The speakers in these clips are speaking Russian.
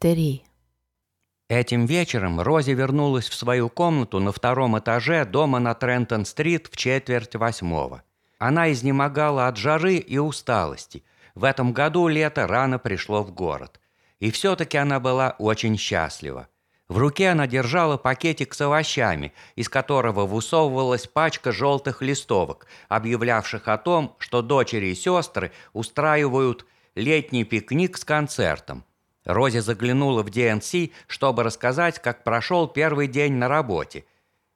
Три. Этим вечером Рози вернулась в свою комнату на втором этаже дома на Трентон-стрит в четверть восьмого. Она изнемогала от жары и усталости. В этом году лето рано пришло в город. И все-таки она была очень счастлива. В руке она держала пакетик с овощами, из которого высовывалась пачка желтых листовок, объявлявших о том, что дочери и сестры устраивают летний пикник с концертом. Рози заглянула в ДНС, чтобы рассказать, как прошел первый день на работе.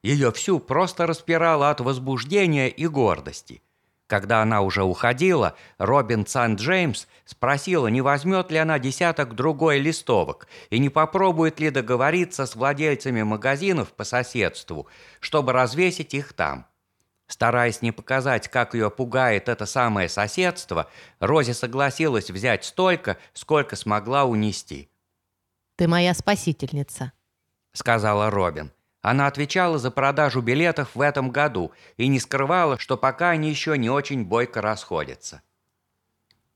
Ее всю просто распирало от возбуждения и гордости. Когда она уже уходила, Робин Сан-Джеймс спросила, не возьмет ли она десяток другой листовок и не попробует ли договориться с владельцами магазинов по соседству, чтобы развесить их там. Стараясь не показать, как ее пугает это самое соседство, Рози согласилась взять столько, сколько смогла унести. «Ты моя спасительница», — сказала Робин. Она отвечала за продажу билетов в этом году и не скрывала, что пока они еще не очень бойко расходятся.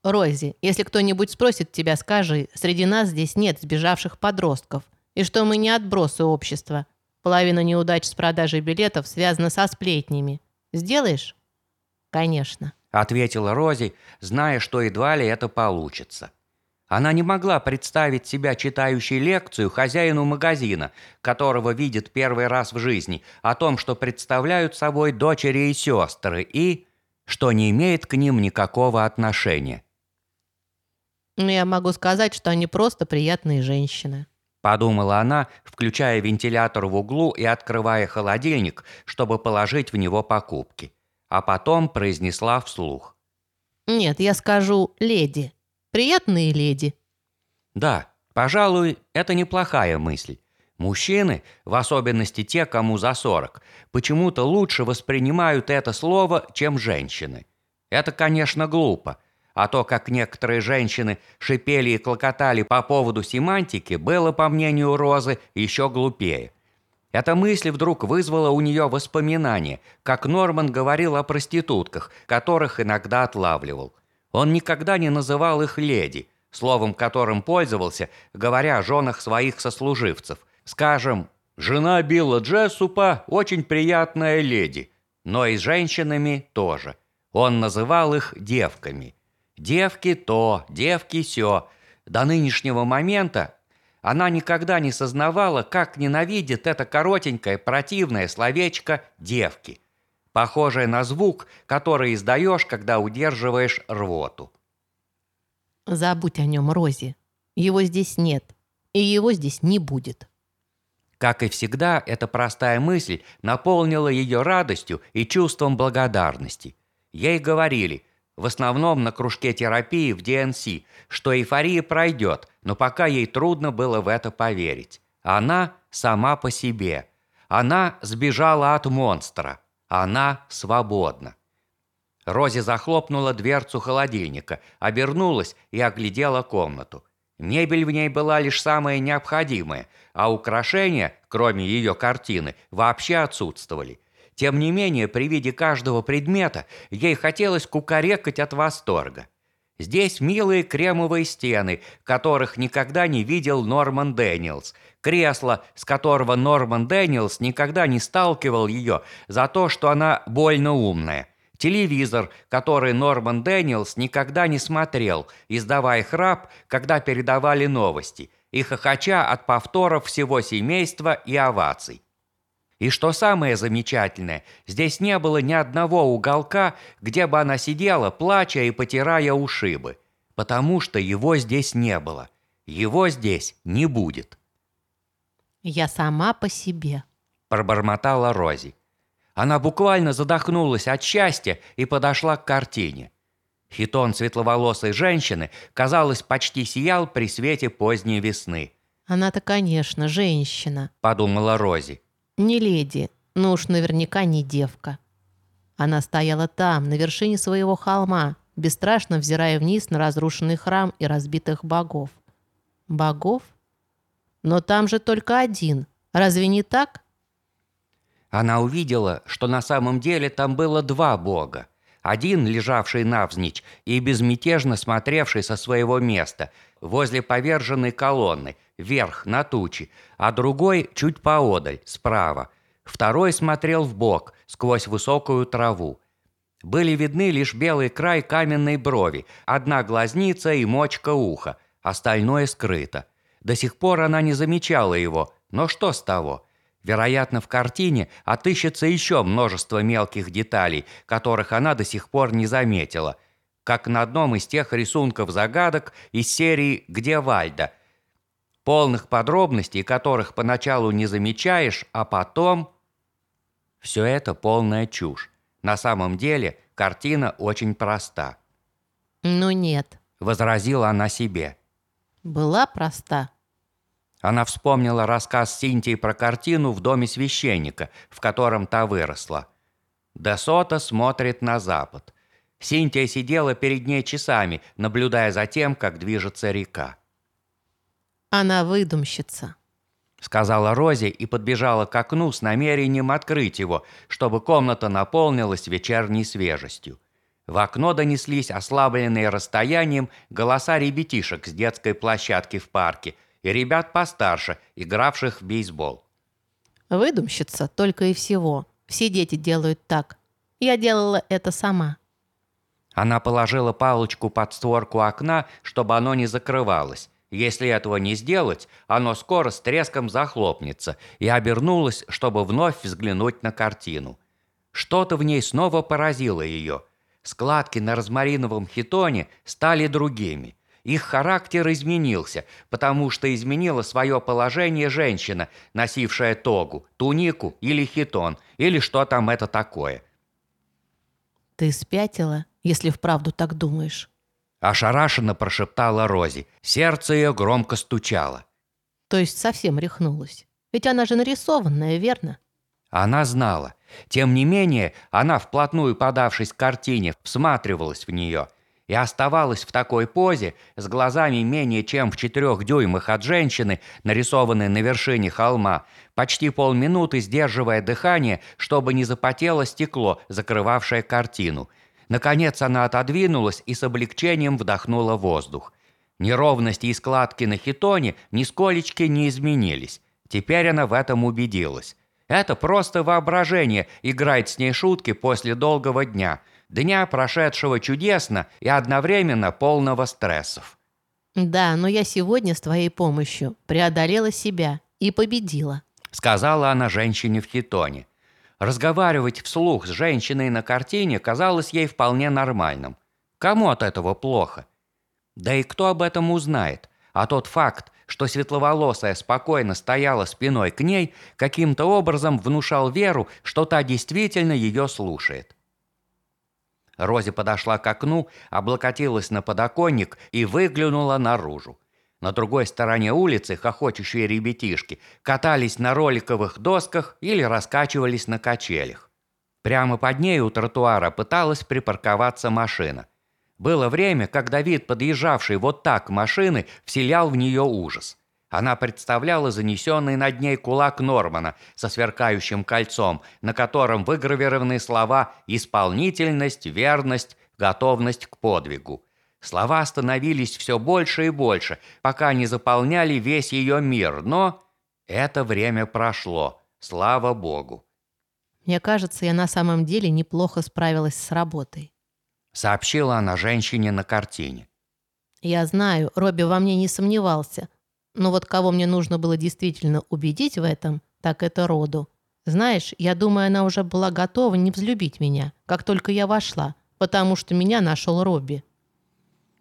«Рози, если кто-нибудь спросит тебя, скажи, среди нас здесь нет сбежавших подростков, и что мы не отбросы общества. Половина неудач с продажей билетов связана со сплетнями. Сделаешь?» «Конечно», — ответила Рози, зная, что едва ли это получится. Она не могла представить себя читающей лекцию хозяину магазина, которого видит первый раз в жизни, о том, что представляют собой дочери и сестры, и что не имеет к ним никакого отношения. «Но я могу сказать, что они просто приятные женщины», Подумала она, включая вентилятор в углу и открывая холодильник, чтобы положить в него покупки. А потом произнесла вслух. «Нет, я скажу «леди». Приятные леди». Да, пожалуй, это неплохая мысль. Мужчины, в особенности те, кому за 40, почему-то лучше воспринимают это слово, чем женщины. Это, конечно, глупо – а то, как некоторые женщины шипели и клокотали по поводу семантики, было, по мнению Розы, еще глупее. Эта мысль вдруг вызвала у нее воспоминание, как Норман говорил о проститутках, которых иногда отлавливал. Он никогда не называл их «леди», словом которым пользовался, говоря о женах своих сослуживцев. Скажем, «Жена Билла Джессупа – очень приятная леди», но и с женщинами тоже. Он называл их девками. Девки то, девки сё. До нынешнего момента она никогда не сознавала, как ненавидит это коротенькое противное словечко «девки», похожее на звук, который издаешь, когда удерживаешь рвоту. «Забудь о нем, Рози. Его здесь нет, и его здесь не будет». Как и всегда, эта простая мысль наполнила ее радостью и чувством благодарности. Ей говорили, в основном на кружке терапии в ДНС, что эйфория пройдет, но пока ей трудно было в это поверить. Она сама по себе. Она сбежала от монстра. Она свободна. Рози захлопнула дверцу холодильника, обернулась и оглядела комнату. Мебель в ней была лишь самая необходимая, а украшения, кроме ее картины, вообще отсутствовали – тем не менее, при виде каждого предмета ей хотелось кукарекать от восторга. Здесь милые кремовые стены, которых никогда не видел Норман Дэниелс, кресло, с которого Норман Дэниелс никогда не сталкивал ее за то, что она больно умная, телевизор, который Норман Дэниелс никогда не смотрел, издавая храп, когда передавали новости, и хохоча от повторов всего семейства и оваций. И что самое замечательное, здесь не было ни одного уголка, где бы она сидела, плача и потирая ушибы. Потому что его здесь не было. Его здесь не будет. «Я сама по себе», – пробормотала Рози. Она буквально задохнулась от счастья и подошла к картине. Хитон светловолосой женщины, казалось, почти сиял при свете поздней весны. «Она-то, конечно, женщина», – подумала Рози. Не леди, но уж наверняка не девка. Она стояла там, на вершине своего холма, бесстрашно взирая вниз на разрушенный храм и разбитых богов. Богов? Но там же только один. Разве не так? Она увидела, что на самом деле там было два бога. Один, лежавший навзничь и безмятежно смотревший со своего места, возле поверженной колонны, вверх, на тучи, а другой чуть поодаль, справа. Второй смотрел в бок сквозь высокую траву. Были видны лишь белый край каменной брови, одна глазница и мочка уха, остальное скрыто. До сих пор она не замечала его, но что с того? Вероятно, в картине отыщется еще множество мелких деталей, которых она до сих пор не заметила, как на одном из тех рисунков загадок из серии «Где Вальда?», полных подробностей которых поначалу не замечаешь, а потом... Все это полная чушь. На самом деле картина очень проста. «Ну нет», – возразила она себе. «Была проста». Она вспомнила рассказ Синтии про картину в доме священника, в котором та выросла. Десота смотрит на запад. Синтия сидела перед ней часами, наблюдая за тем, как движется река. «Она выдумщица», — сказала Рози и подбежала к окну с намерением открыть его, чтобы комната наполнилась вечерней свежестью. В окно донеслись ослабленные расстоянием голоса ребятишек с детской площадки в парке и ребят постарше, игравших в бейсбол. «Выдумщица только и всего. Все дети делают так. Я делала это сама». Она положила палочку под створку окна, чтобы оно не закрывалось, если этого не сделать, оно скоро с треском захлопнется, и обернулась, чтобы вновь взглянуть на картину. Что-то в ней снова поразило ее. Складки на розмариновом хитоне стали другими. Их характер изменился, потому что изменила свое положение женщина, носившая тогу, тунику или хитон, или что там это такое. «Ты спятила, если вправду так думаешь?» Ошарашенно прошептала Рози. Сердце ее громко стучало. То есть совсем рехнулась. Ведь она же нарисованная, верно? Она знала. Тем не менее, она, вплотную подавшись к картине, всматривалась в нее и оставалась в такой позе, с глазами менее чем в четырех дюймах от женщины, нарисованной на вершине холма, почти полминуты сдерживая дыхание, чтобы не запотело стекло, закрывавшее картину, Наконец она отодвинулась и с облегчением вдохнула воздух. Неровности и складки на хитоне нисколечки не изменились. Теперь она в этом убедилась. Это просто воображение играет с ней шутки после долгого дня. Дня, прошедшего чудесно и одновременно полного стрессов. «Да, но я сегодня с твоей помощью преодолела себя и победила», сказала она женщине в хитоне. Разговаривать вслух с женщиной на картине казалось ей вполне нормальным. Кому от этого плохо? Да и кто об этом узнает? А тот факт, что светловолосая спокойно стояла спиной к ней, каким-то образом внушал веру, что та действительно ее слушает. Рози подошла к окну, облокотилась на подоконник и выглянула наружу. На другой стороне улицы хохочущие ребятишки катались на роликовых досках или раскачивались на качелях. Прямо под ней у тротуара пыталась припарковаться машина. Было время, когда вид подъезжавшей вот так машины вселял в нее ужас. Она представляла занесенный над ней кулак Нормана со сверкающим кольцом, на котором выгравированы слова «исполнительность», «верность», «готовность к подвигу». Слова становились все больше и больше, пока не заполняли весь ее мир, но это время прошло, слава богу. «Мне кажется, я на самом деле неплохо справилась с работой», сообщила она женщине на картине. «Я знаю, Робби во мне не сомневался, но вот кого мне нужно было действительно убедить в этом, так это Роду. Знаешь, я думаю, она уже была готова не взлюбить меня, как только я вошла, потому что меня нашел Робби.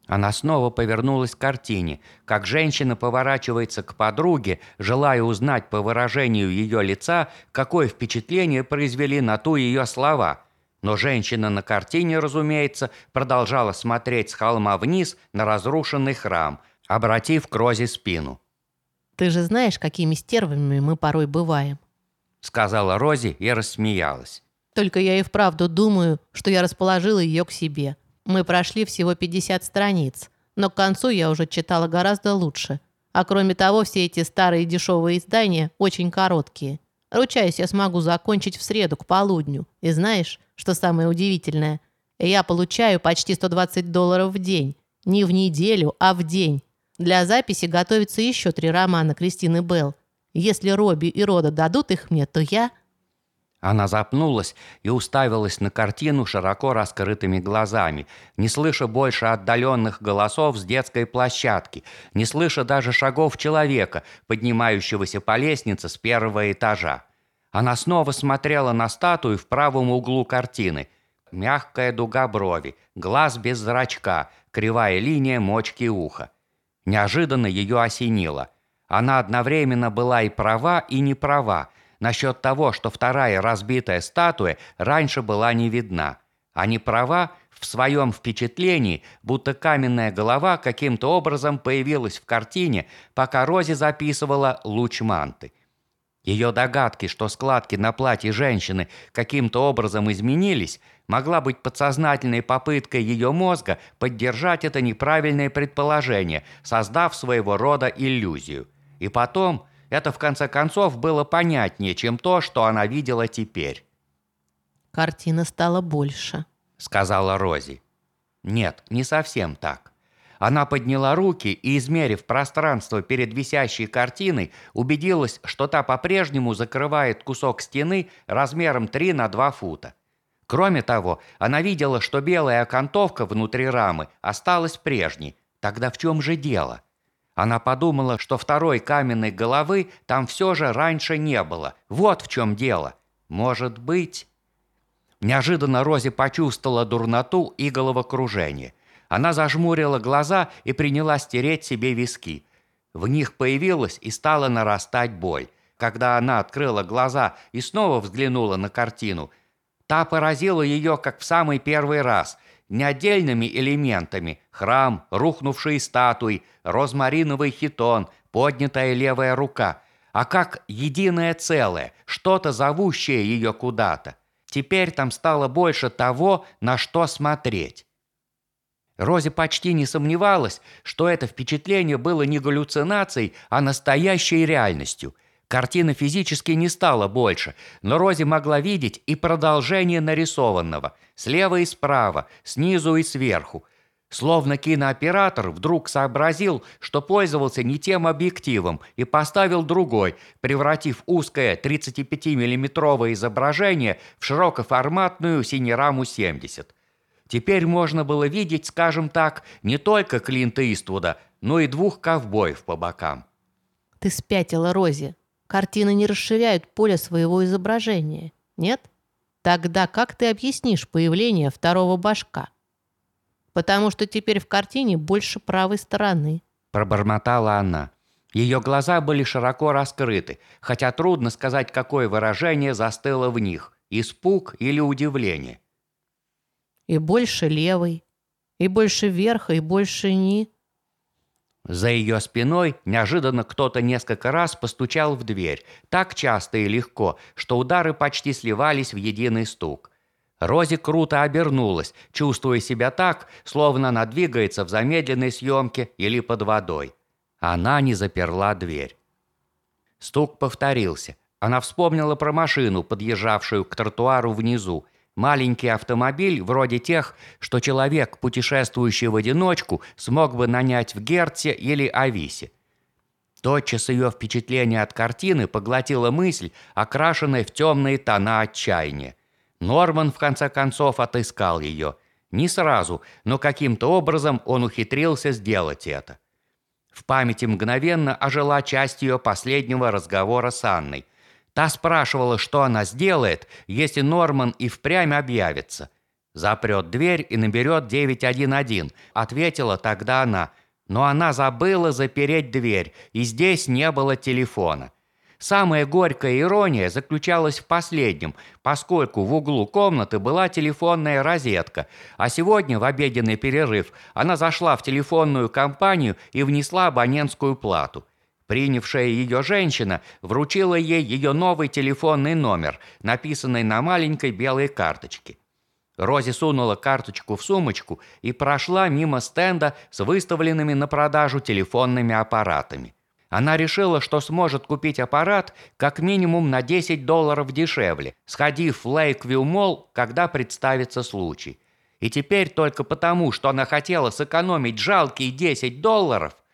Она снова повернулась к картине, как женщина поворачивается к подруге, желая узнать по выражению ее лица, какое впечатление произвели на ту ее слова. Но женщина на картине, разумеется, продолжала смотреть с холма вниз на разрушенный храм, обратив к Розе спину. «Ты же знаешь, какими стервами мы порой бываем», — сказала Рози и рассмеялась. «Только я и вправду думаю, что я расположила ее к себе». Мы прошли всего 50 страниц, но к концу я уже читала гораздо лучше. А кроме того, все эти старые дешевые издания очень короткие. Ручаюсь, я смогу закончить в среду к полудню. И знаешь, что самое удивительное? Я получаю почти 120 долларов в день. Не в неделю, а в день. Для записи готовится еще три романа Кристины Белл. Если Робби и Рода дадут их мне, то я...» Она запнулась и уставилась на картину широко раскрытыми глазами, не слыша больше отдаленных голосов с детской площадки, не слыша даже шагов человека, поднимающегося по лестнице с первого этажа. Она снова смотрела на статую в правом углу картины. Мягкая дуга брови, глаз без зрачка, кривая линия мочки уха. Неожиданно ее осенило. Она одновременно была и права, и не права, насчет того, что вторая разбитая статуя раньше была не видна. А не права в своем впечатлении, будто каменная голова каким-то образом появилась в картине, пока Рози записывала луч манты. Ее догадки, что складки на платье женщины каким-то образом изменились, могла быть подсознательной попыткой ее мозга поддержать это неправильное предположение, создав своего рода иллюзию. И потом это в конце концов было понятнее, чем то, что она видела теперь. «Картина стала больше», — сказала Рози. «Нет, не совсем так. Она подняла руки и, измерив пространство перед висящей картиной, убедилась, что та по-прежнему закрывает кусок стены размером 3 на 2 фута. Кроме того, она видела, что белая окантовка внутри рамы осталась прежней. Тогда в чем же дело? Она подумала, что второй каменной головы там все же раньше не было. Вот в чем дело. Может быть... Неожиданно Рози почувствовала дурноту и головокружение. Она зажмурила глаза и принялась стереть себе виски. В них появилась и стала нарастать боль. Когда она открыла глаза и снова взглянула на картину, та поразила ее, как в самый первый раз, не отдельными элементами – храм, рухнувшие статуи, розмариновый хитон, поднятая левая рука – а как единое целое, что-то зовущее ее куда-то. Теперь там стало больше того, на что смотреть. Рози почти не сомневалась, что это впечатление было не галлюцинацией, а настоящей реальностью. Картина физически не стала больше, но Рози могла видеть и продолжение нарисованного, слева и справа, снизу и сверху. Словно кинооператор вдруг сообразил, что пользовался не тем объективом и поставил другой, превратив узкое 35-миллиметровое изображение в широкоформатную синераму 70. Теперь можно было видеть, скажем так, не только Клинта Иствуда, но и двух ковбоев по бокам. «Ты спятила, Рози. Картины не расширяют поле своего изображения, нет? Тогда как ты объяснишь появление второго башка?» «Потому что теперь в картине больше правой стороны», – пробормотала она. Ее глаза были широко раскрыты, хотя трудно сказать, какое выражение застыло в них – испуг или удивление – и больше левой, и больше верха, и больше ни. За ее спиной неожиданно кто-то несколько раз постучал в дверь, так часто и легко, что удары почти сливались в единый стук. Рози круто обернулась, чувствуя себя так, словно она двигается в замедленной съемке или под водой. Она не заперла дверь. Стук повторился. Она вспомнила про машину, подъезжавшую к тротуару внизу, Маленький автомобиль, вроде тех, что человек, путешествующий в одиночку, смог бы нанять в Герце или Ависе. Тотчас ее впечатление от картины поглотила мысль, окрашенная в темные тона отчаяния. Норман, в конце концов, отыскал ее. Не сразу, но каким-то образом он ухитрился сделать это. В памяти мгновенно ожила часть ее последнего разговора с Анной – Та спрашивала, что она сделает, если Норман и впрямь объявится. «Запрет дверь и наберет 911», — ответила тогда она. Но она забыла запереть дверь, и здесь не было телефона. Самая горькая ирония заключалась в последнем, поскольку в углу комнаты была телефонная розетка, а сегодня в обеденный перерыв она зашла в телефонную компанию и внесла абонентскую плату – Принявшая ее женщина вручила ей ее новый телефонный номер, написанный на маленькой белой карточке. Рози сунула карточку в сумочку и прошла мимо стенда с выставленными на продажу телефонными аппаратами. Она решила, что сможет купить аппарат как минимум на 10 долларов дешевле, сходив в Лейквью Молл, когда представится случай. И теперь только потому, что она хотела сэкономить жалкие 10 долларов –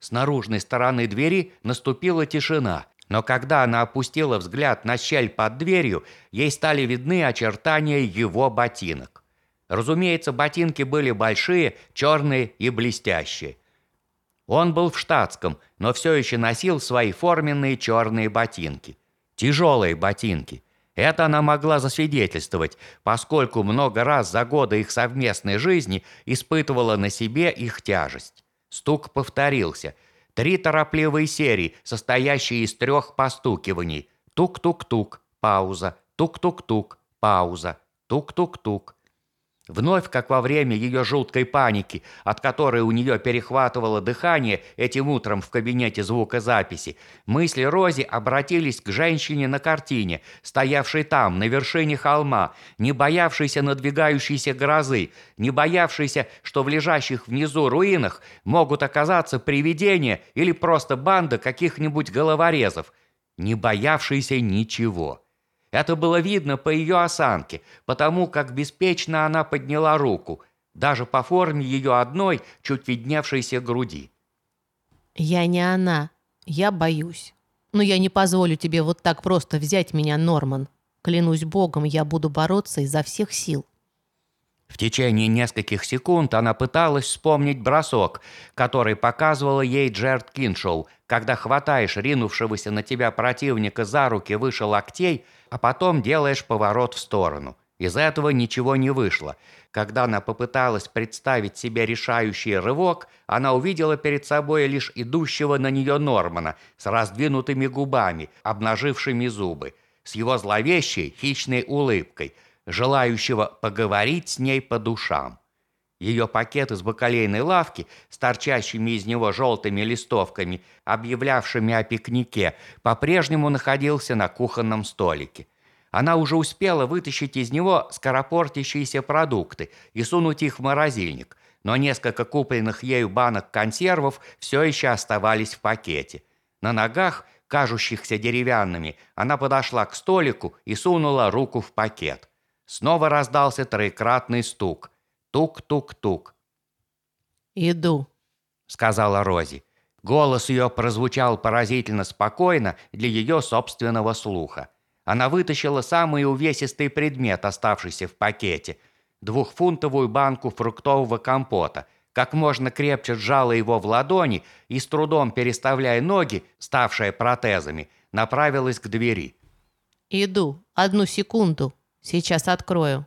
С наружной стороны двери наступила тишина, но когда она опустила взгляд на щель под дверью, ей стали видны очертания его ботинок. Разумеется, ботинки были большие, черные и блестящие. Он был в штатском, но все еще носил свои форменные черные ботинки. Тяжелые ботинки. Это она могла засвидетельствовать, поскольку много раз за годы их совместной жизни испытывала на себе их тяжесть. Стук повторился. Три торопливые серии, состоящие из трех постукиваний. Тук-тук-тук, пауза, тук-тук-тук, пауза, тук-тук-тук. Вновь, как во время ее жуткой паники, от которой у нее перехватывало дыхание этим утром в кабинете звукозаписи, мысли Рози обратились к женщине на картине, стоявшей там, на вершине холма, не боявшейся надвигающейся грозы, не боявшейся, что в лежащих внизу руинах могут оказаться привидения или просто банда каких-нибудь головорезов, не боявшейся ничего. Это было видно по ее осанке, потому как беспечно она подняла руку, даже по форме ее одной, чуть видневшейся груди. «Я не она. Я боюсь. Но я не позволю тебе вот так просто взять меня, Норман. Клянусь богом, я буду бороться изо всех сил». В течение нескольких секунд она пыталась вспомнить бросок, который показывала ей Джерд Киншоу, когда хватаешь ринувшегося на тебя противника за руки выше локтей, а потом делаешь поворот в сторону. Из этого ничего не вышло. Когда она попыталась представить себе решающий рывок, она увидела перед собой лишь идущего на нее Нормана с раздвинутыми губами, обнажившими зубы, с его зловещей хищной улыбкой – желающего поговорить с ней по душам. Ее пакет из бакалейной лавки с торчащими из него желтыми листовками, объявлявшими о пикнике, по-прежнему находился на кухонном столике. Она уже успела вытащить из него скоропортящиеся продукты и сунуть их в морозильник, но несколько купленных ею банок консервов все еще оставались в пакете. На ногах, кажущихся деревянными, она подошла к столику и сунула руку в пакет. Снова раздался троекратный стук. Тук-тук-тук. «Иду», — сказала Рози. Голос ее прозвучал поразительно спокойно для ее собственного слуха. Она вытащила самый увесистый предмет, оставшийся в пакете – двухфунтовую банку фруктового компота, как можно крепче сжала его в ладони и, с трудом переставляя ноги, ставшие протезами, направилась к двери. «Иду. Одну секунду», Сейчас открою.